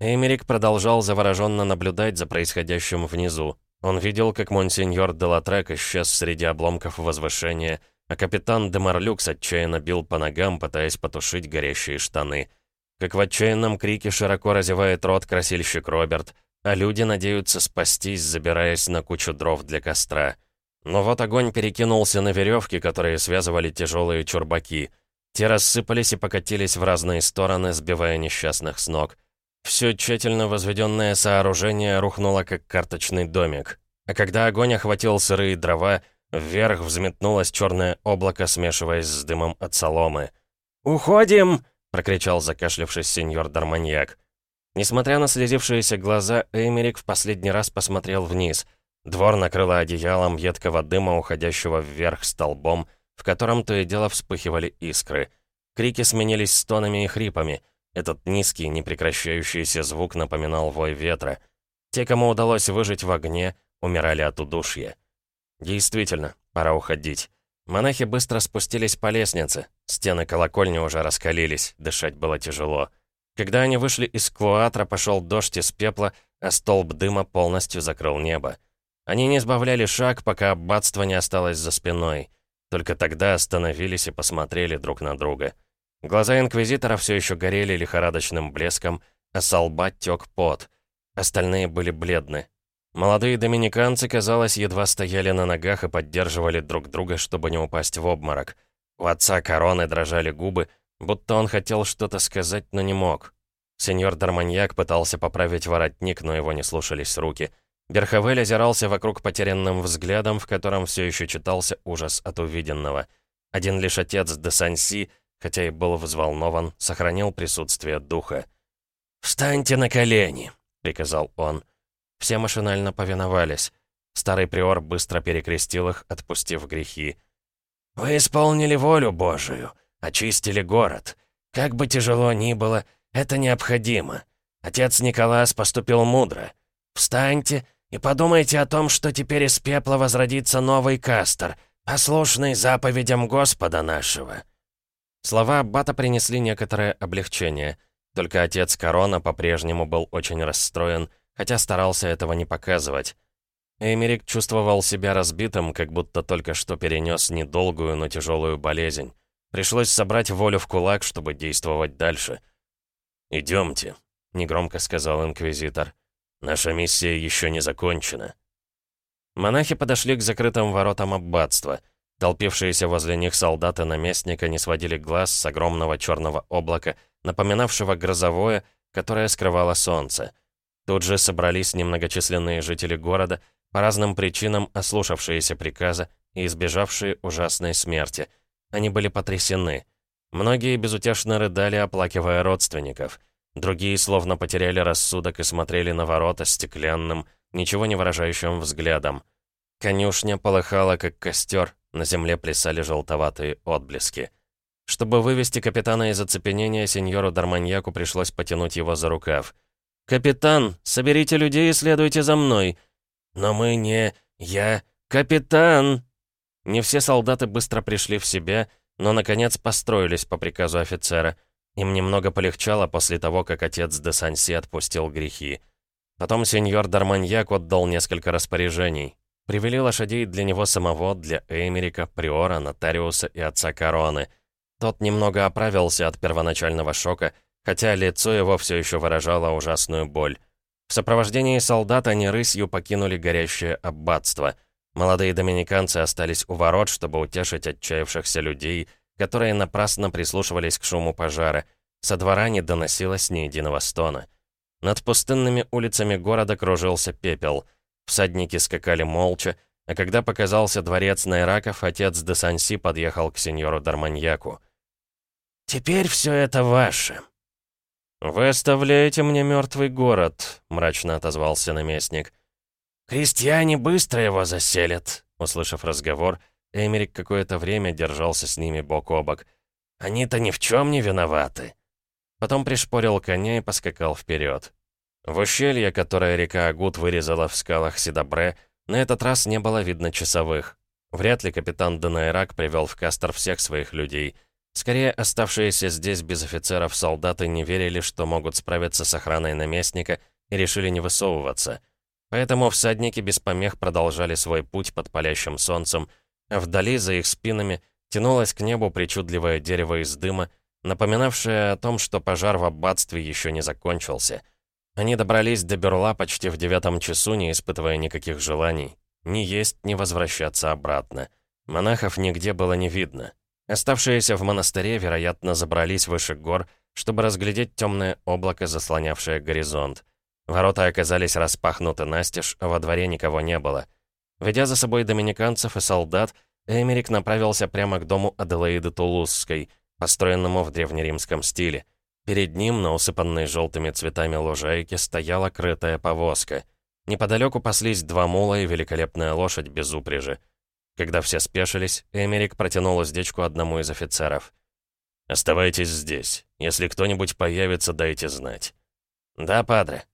Эмерик продолжал завороженно наблюдать за происходящим внизу. Он видел, как монсеньор Делатрек исчез среди обломков возвышения, а капитан Демарлюкс отчаянно бил по ногам, пытаясь потушить горящие штаны. Как в отчаянном крике широко разевает рот красильщик Роберт, а люди надеются спастись, забираясь на кучу дров для костра. Но вот огонь перекинулся на веревки, которые связывали тяжелые чурбаки. Те рассыпались и покатились в разные стороны, сбивая несчастных с ног. Все тщательно возведенное сооружение рухнуло, как карточный домик. А когда огонь охватил сырые дрова, вверх взметнулось черное облако, смешиваясь с дымом от соломы. «Уходим!» — прокричал закашлявшись сеньор Дарманьяк. Несмотря на слезившиеся глаза, Эмерик в последний раз посмотрел вниз. Двор накрыло одеялом едкого дыма, уходящего вверх столбом, в котором то и дело вспыхивали искры. Крики сменились стонами и хрипами. Этот низкий, непрекращающийся звук напоминал вой ветра. Те, кому удалось выжить в огне, умирали от удушья. Действительно, пора уходить. Монахи быстро спустились по лестнице. Стены колокольни уже раскалились, дышать было тяжело. Когда они вышли из клуатра, пошел дождь из пепла, а столб дыма полностью закрыл небо. Они не сбавляли шаг, пока аббатство не осталось за спиной. Только тогда остановились и посмотрели друг на друга. Глаза Инквизитора все еще горели лихорадочным блеском, а со лба тек пот. Остальные были бледны. Молодые доминиканцы, казалось, едва стояли на ногах и поддерживали друг друга, чтобы не упасть в обморок. У отца короны дрожали губы, будто он хотел что-то сказать, но не мог. Сеньор Дарманьяк пытался поправить воротник, но его не слушались руки. Берхавель озирался вокруг потерянным взглядом, в котором все еще читался ужас от увиденного. Один лишь отец де Санси хотя и был взволнован, сохранил присутствие духа. «Встаньте на колени!» — приказал он. Все машинально повиновались. Старый приор быстро перекрестил их, отпустив грехи. «Вы исполнили волю Божию, очистили город. Как бы тяжело ни было, это необходимо. Отец Николас поступил мудро. Встаньте и подумайте о том, что теперь из пепла возродится новый Кастер, послушный заповедям Господа нашего». Слова Аббата принесли некоторое облегчение. Только отец Корона по-прежнему был очень расстроен, хотя старался этого не показывать. Эмерик чувствовал себя разбитым, как будто только что перенес недолгую, но тяжелую болезнь. Пришлось собрать волю в кулак, чтобы действовать дальше. «Идемте», — негромко сказал инквизитор. «Наша миссия еще не закончена». Монахи подошли к закрытым воротам аббатства. Толпившиеся возле них солдаты наместника не сводили глаз с огромного черного облака, напоминавшего грозовое, которое скрывало солнце. Тут же собрались немногочисленные жители города, по разным причинам ослушавшиеся приказа и избежавшие ужасной смерти. Они были потрясены. Многие безутешно рыдали, оплакивая родственников. Другие словно потеряли рассудок и смотрели на ворота стеклянным, ничего не выражающим взглядом. Конюшня полыхала, как костер, на земле плясали желтоватые отблески. Чтобы вывести капитана из оцепенения, сеньору Дарманьяку пришлось потянуть его за рукав. «Капитан, соберите людей и следуйте за мной!» «Но мы не... Я... Капитан!» Не все солдаты быстро пришли в себя, но, наконец, построились по приказу офицера. Им немного полегчало после того, как отец де Санси отпустил грехи. Потом сеньор Дарманьяк отдал несколько распоряжений. Привели лошадей для него самого, для Эмерика, Приора, Нотариуса и отца Короны. Тот немного оправился от первоначального шока, хотя лицо его все еще выражало ужасную боль. В сопровождении солдат они рысью покинули горящее аббатство. Молодые доминиканцы остались у ворот, чтобы утешить отчаявшихся людей, которые напрасно прислушивались к шуму пожара. Со двора не доносилось ни единого стона. Над пустынными улицами города кружился пепел. Всадники скакали молча, а когда показался дворец Найраков, отец де Санси подъехал к сеньору Дарманьяку. «Теперь все это ваше», «Вы оставляете мне мертвый город», — мрачно отозвался наместник. «Крестьяне быстро его заселят», — услышав разговор, Эмерик какое-то время держался с ними бок о бок. «Они-то ни в чем не виноваты». Потом пришпорил коня и поскакал вперед. В ущелье, которое река Агут вырезала в скалах Сидабре, на этот раз не было видно часовых. Вряд ли капитан Данайрак привел в Кастер всех своих людей — Скорее, оставшиеся здесь без офицеров солдаты не верили, что могут справиться с охраной наместника и решили не высовываться. Поэтому всадники без помех продолжали свой путь под палящим солнцем, вдали, за их спинами, тянулось к небу причудливое дерево из дыма, напоминавшее о том, что пожар в аббатстве еще не закончился. Они добрались до Берла почти в девятом часу, не испытывая никаких желаний. Ни есть, ни возвращаться обратно. Монахов нигде было не видно. Оставшиеся в монастыре, вероятно, забрались выше гор, чтобы разглядеть темное облако, заслонявшее горизонт. Ворота оказались распахнуты настежь, а во дворе никого не было. Ведя за собой доминиканцев и солдат, Эмерик направился прямо к дому Аделаиды Тулузской, построенному в древнеримском стиле. Перед ним, на усыпанной желтыми цветами лужайке, стояла крытая повозка. Неподалеку паслись два мула и великолепная лошадь без упряжи. Когда все спешились, Эмерик протянул уздечку одному из офицеров. «Оставайтесь здесь. Если кто-нибудь появится, дайте знать». «Да, падре».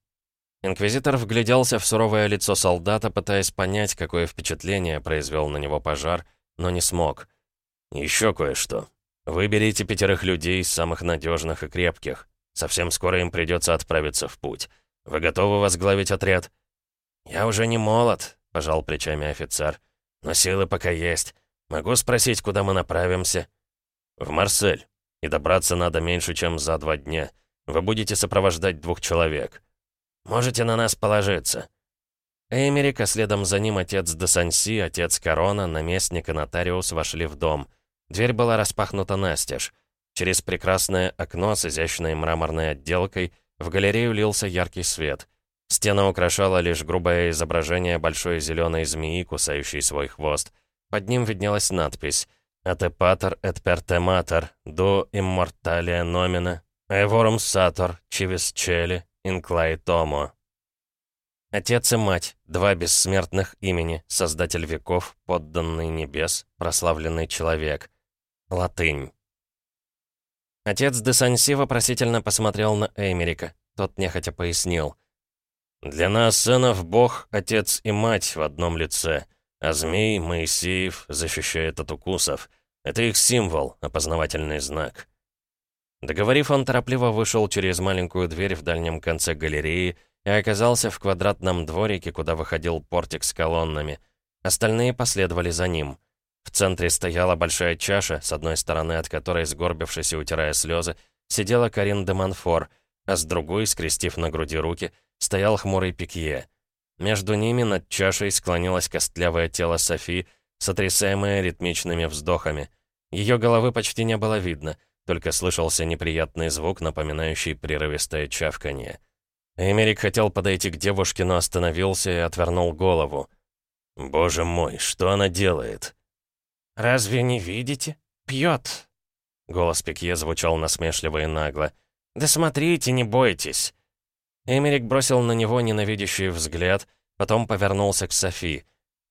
Инквизитор вгляделся в суровое лицо солдата, пытаясь понять, какое впечатление произвел на него пожар, но не смог. «Еще кое-что. Выберите пятерых людей, самых надежных и крепких. Совсем скоро им придется отправиться в путь. Вы готовы возглавить отряд?» «Я уже не молод», — пожал плечами офицер. Но силы пока есть. Могу спросить, куда мы направимся?» «В Марсель. И добраться надо меньше, чем за два дня. Вы будете сопровождать двух человек. Можете на нас положиться». Эмерик, а следом за ним отец де Санси, отец Корона, наместник и нотариус вошли в дом. Дверь была распахнута настежь. Через прекрасное окно с изящной мраморной отделкой в галерею лился яркий свет — Стена украшала лишь грубое изображение большой зеленой змеи, кусающей свой хвост. Под ним виднелась надпись «Ате патер et pertemater, do immortalia nomina, evorum sator, civis celi, inclai tomo». Отец и мать, два бессмертных имени, создатель веков, подданный небес, прославленный человек. Латынь. Отец де Санси вопросительно посмотрел на Эмерика. Тот нехотя пояснил. Для нас сынов Бог, Отец и Мать в одном лице, а змей Моисеев защищает от укусов. Это их символ, опознавательный знак. Договорив, он торопливо вышел через маленькую дверь в дальнем конце галереи и оказался в квадратном дворике, куда выходил портик с колоннами. Остальные последовали за ним. В центре стояла большая чаша, с одной стороны от которой, сгорбившись и утирая слезы, сидела Карин де Монфор, а с другой, скрестив на груди руки, стоял хмурый Пикье. Между ними над чашей склонилось костлявое тело Софи, сотрясаемое ритмичными вздохами. Ее головы почти не было видно, только слышался неприятный звук, напоминающий прерывистое чавканье. Эмерик хотел подойти к девушке, но остановился и отвернул голову. «Боже мой, что она делает?» «Разве не видите? Пьет!» Голос Пикье звучал насмешливо и нагло. «Да смотрите, не бойтесь!» Эмерик бросил на него ненавидящий взгляд, потом повернулся к Софи.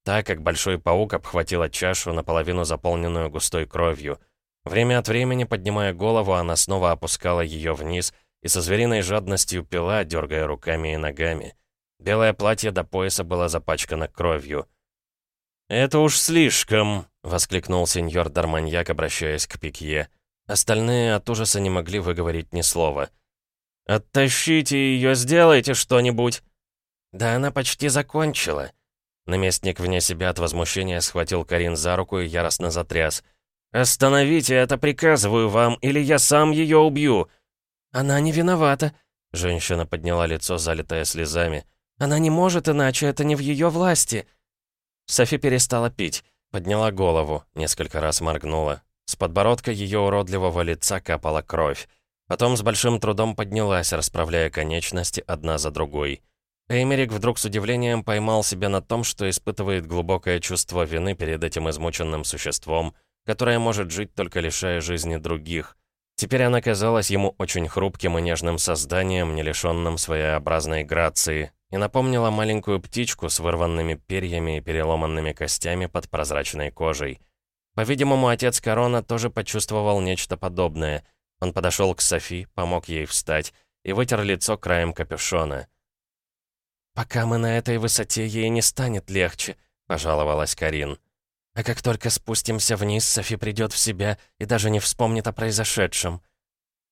Та, как большой паук, обхватила чашу, наполовину заполненную густой кровью. Время от времени, поднимая голову, она снова опускала ее вниз и со звериной жадностью пила, дергая руками и ногами. Белое платье до пояса было запачкано кровью. «Это уж слишком!» — воскликнул сеньор Дарманьяк, обращаясь к Пикье. Остальные от ужаса не могли выговорить ни слова. «Оттащите ее, сделайте что-нибудь!» «Да она почти закончила!» Наместник вне себя от возмущения схватил Карин за руку и яростно затряс. «Остановите это, приказываю вам, или я сам ее убью!» «Она не виновата!» Женщина подняла лицо, залитое слезами. «Она не может иначе, это не в ее власти!» Софи перестала пить, подняла голову, несколько раз моргнула. С подбородка ее уродливого лица капала кровь. Потом с большим трудом поднялась, расправляя конечности одна за другой. Эймерик вдруг с удивлением поймал себя на том, что испытывает глубокое чувство вины перед этим измученным существом, которое может жить только лишая жизни других. Теперь она казалась ему очень хрупким и нежным созданием, не лишенным своеобразной грации, и напомнила маленькую птичку с вырванными перьями и переломанными костями под прозрачной кожей. По-видимому, отец Корона тоже почувствовал нечто подобное. Он подошел к Софи, помог ей встать и вытер лицо краем капюшона. «Пока мы на этой высоте, ей не станет легче», — пожаловалась Карин. «А как только спустимся вниз, Софи придет в себя и даже не вспомнит о произошедшем».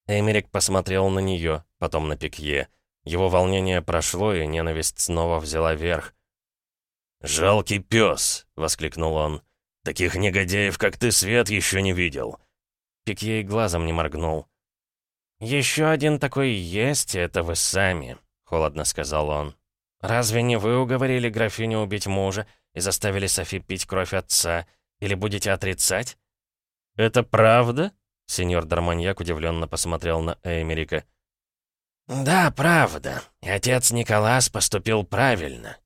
Эмерик посмотрел на нее, потом на Пикье. Его волнение прошло, и ненависть снова взяла верх. «Жалкий пес!» — воскликнул он. «Таких негодяев, как ты, Свет, еще не видел!» Пикье глазом не моргнул. «Еще один такой есть, это вы сами», — холодно сказал он. «Разве не вы уговорили графиню убить мужа и заставили Софи пить кровь отца? Или будете отрицать?» «Это правда?» — сеньор Дарманьяк удивленно посмотрел на Эмерика. «Да, правда. Отец Николас поступил правильно».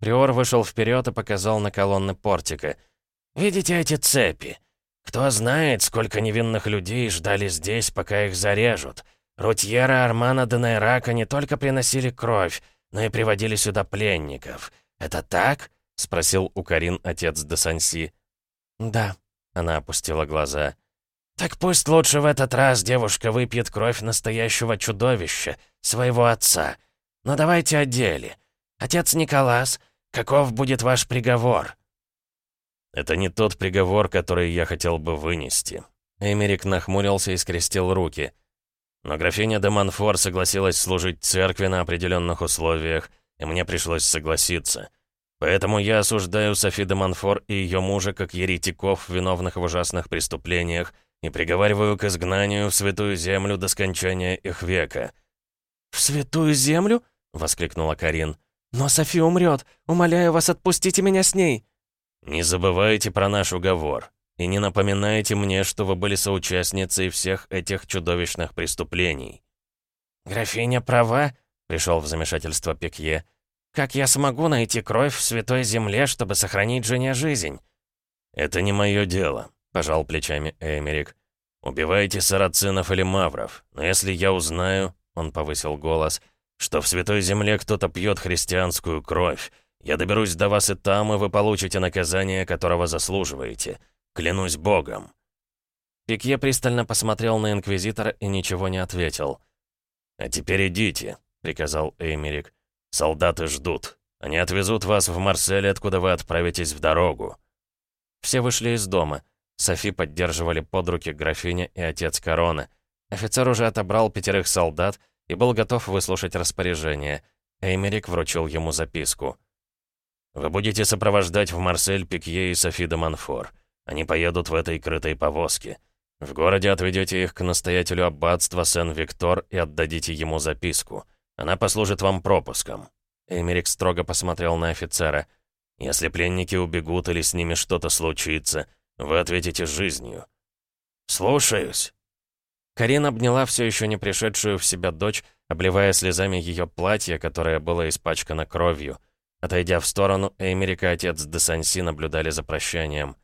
Приор вышел вперед и показал на колонны портика. «Видите эти цепи? Кто знает, сколько невинных людей ждали здесь, пока их зарежут. Рутьера Армана де Найрака не только приносили кровь, но и приводили сюда пленников. Это так?» — спросил у Карин отец де Санси. «Да», — она опустила глаза. «Так пусть лучше в этот раз девушка выпьет кровь настоящего чудовища, своего отца. Но давайте о деле. Отец Николас, каков будет ваш приговор?» «Это не тот приговор, который я хотел бы вынести». Эмерик нахмурился и скрестил руки. Но графиня де Монфор согласилась служить церкви на определенных условиях, и мне пришлось согласиться. Поэтому я осуждаю Софи де Монфор и ее мужа как еретиков, виновных в ужасных преступлениях, и приговариваю к изгнанию в Святую Землю до скончания их века». «В Святую Землю?» — воскликнула Карин. «Но Софи умрет! Умоляю вас, отпустите меня с ней!» «Не забывайте про наш уговор. И не напоминайте мне, что вы были соучастницей всех этих чудовищных преступлений». «Графиня права», — пришел в замешательство Пекье. «Как я смогу найти кровь в Святой Земле, чтобы сохранить жене жизнь?» «Это не мое дело», — пожал плечами Эмерик. «Убивайте сарацинов или мавров, но если я узнаю...» — он повысил голос — что в Святой Земле кто-то пьет христианскую кровь. Я доберусь до вас и там, и вы получите наказание, которого заслуживаете. Клянусь Богом». Пикье пристально посмотрел на Инквизитора и ничего не ответил. «А теперь идите», — приказал Эймерик. «Солдаты ждут. Они отвезут вас в Марсель, откуда вы отправитесь в дорогу». Все вышли из дома. Софи поддерживали под руки графиня и отец Корона. Офицер уже отобрал пятерых солдат и был готов выслушать распоряжение. Эймерик вручил ему записку. «Вы будете сопровождать в Марсель Пикье и Софи де Монфор. Они поедут в этой крытой повозке. В городе отведете их к настоятелю аббатства Сен-Виктор и отдадите ему записку. Она послужит вам пропуском». Эймерик строго посмотрел на офицера. «Если пленники убегут или с ними что-то случится, вы ответите жизнью». «Слушаюсь». Карин обняла все еще не пришедшую в себя дочь, обливая слезами ее платье, которое было испачкано кровью. Отойдя в сторону, Эймерик и отец де Санси наблюдали за прощанием.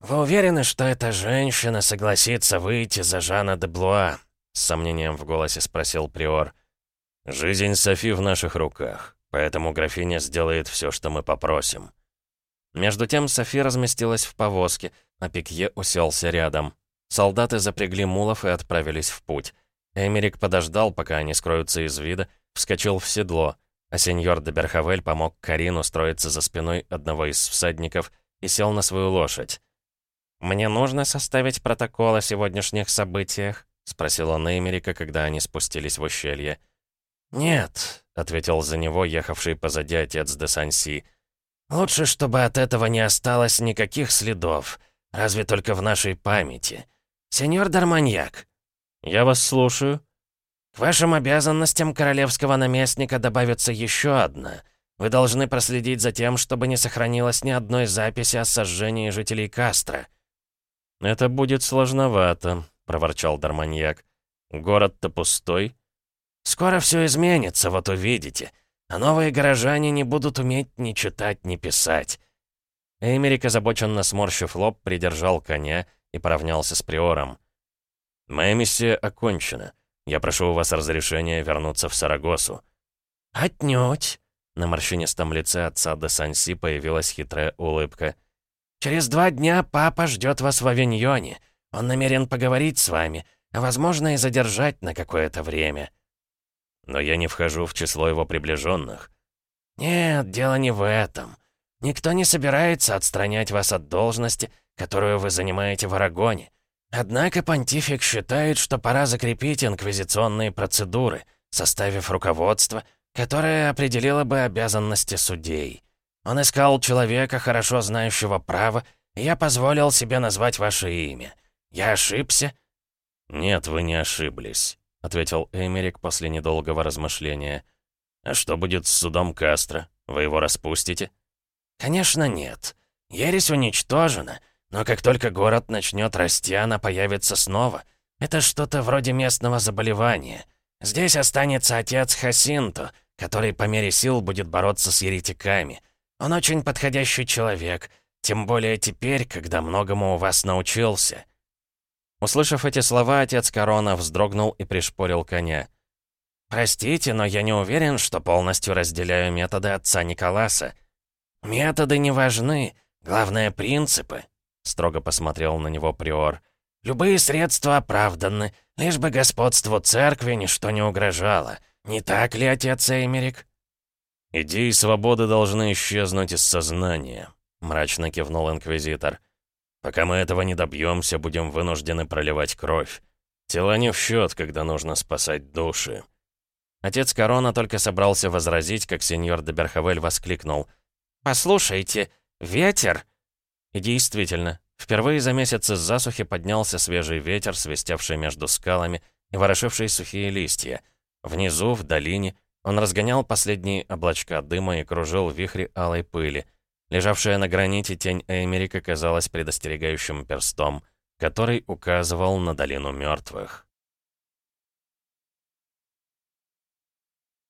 «Вы уверены, что эта женщина согласится выйти за Жана де Блуа?» С сомнением в голосе спросил Приор. «Жизнь Софи в наших руках, поэтому графиня сделает все, что мы попросим». Между тем Софи разместилась в повозке, а Пикье уселся рядом. Солдаты запрягли мулов и отправились в путь. Эмерик подождал, пока они скроются из вида, вскочил в седло, а сеньор де Берхавель помог Карину устроиться за спиной одного из всадников и сел на свою лошадь. «Мне нужно составить протокол о сегодняшних событиях?» — спросил он когда они спустились в ущелье. «Нет», — ответил за него ехавший позади отец де Санси. «Лучше, чтобы от этого не осталось никаких следов, разве только в нашей памяти. Сеньор Дарманьяк». «Я вас слушаю». «К вашим обязанностям королевского наместника добавится еще одна. Вы должны проследить за тем, чтобы не сохранилось ни одной записи о сожжении жителей Кастро». «Это будет сложновато», — проворчал Дарманьяк. «Город-то пустой». «Скоро все изменится, вот увидите. А новые горожане не будут уметь ни читать, ни писать». Эмерик, озабоченно сморщив лоб, придержал коня и поравнялся с Приором. «Моя миссия окончена. Я прошу у вас разрешения вернуться в Сарагосу». «Отнюдь!» На морщинистом лице отца де Санси появилась хитрая улыбка. Через два дня папа ждет вас в Авиньоне. Он намерен поговорить с вами, а, возможно, и задержать на какое-то время». «Но я не вхожу в число его приближенных». «Нет, дело не в этом. Никто не собирается отстранять вас от должности, которую вы занимаете в Арагоне. Однако понтифик считает, что пора закрепить инквизиционные процедуры, составив руководство, которое определило бы обязанности судей. Он искал человека, хорошо знающего право, и я позволил себе назвать ваше имя. Я ошибся?» «Нет, вы не ошиблись», — ответил Эмерик после недолгого размышления. «А что будет с судом Кастро? Вы его распустите?» «Конечно нет. Ересь уничтожена, но как только город начнет расти, она появится снова. Это что-то вроде местного заболевания. Здесь останется отец Хасинто, который по мере сил будет бороться с еретиками. Он очень подходящий человек, тем более теперь, когда многому у вас научился». Услышав эти слова, отец Корона вздрогнул и пришпорил коня. «Простите, но я не уверен, что полностью разделяю методы отца Николаса. Методы не важны, главное — принципы», — строго посмотрел на него Приор. «Любые средства оправданы, лишь бы господству церкви ничто не угрожало. Не так ли, отец Эймерик?» «Идеи свободы должны исчезнуть из сознания», — мрачно кивнул Инквизитор. «Пока мы этого не добьемся, будем вынуждены проливать кровь. Тела не в счет, когда нужно спасать души». Отец Корона только собрался возразить, как сеньор де Берхавель воскликнул. «Послушайте, ветер!» И действительно, впервые за месяц из засухи поднялся свежий ветер, свистевший между скалами и ворошивший сухие листья. Внизу, в долине, он разгонял последние облачка дыма и кружил вихри алой пыли. Лежавшая на граните тень Эмерика казалась предостерегающим перстом, который указывал на долину мертвых.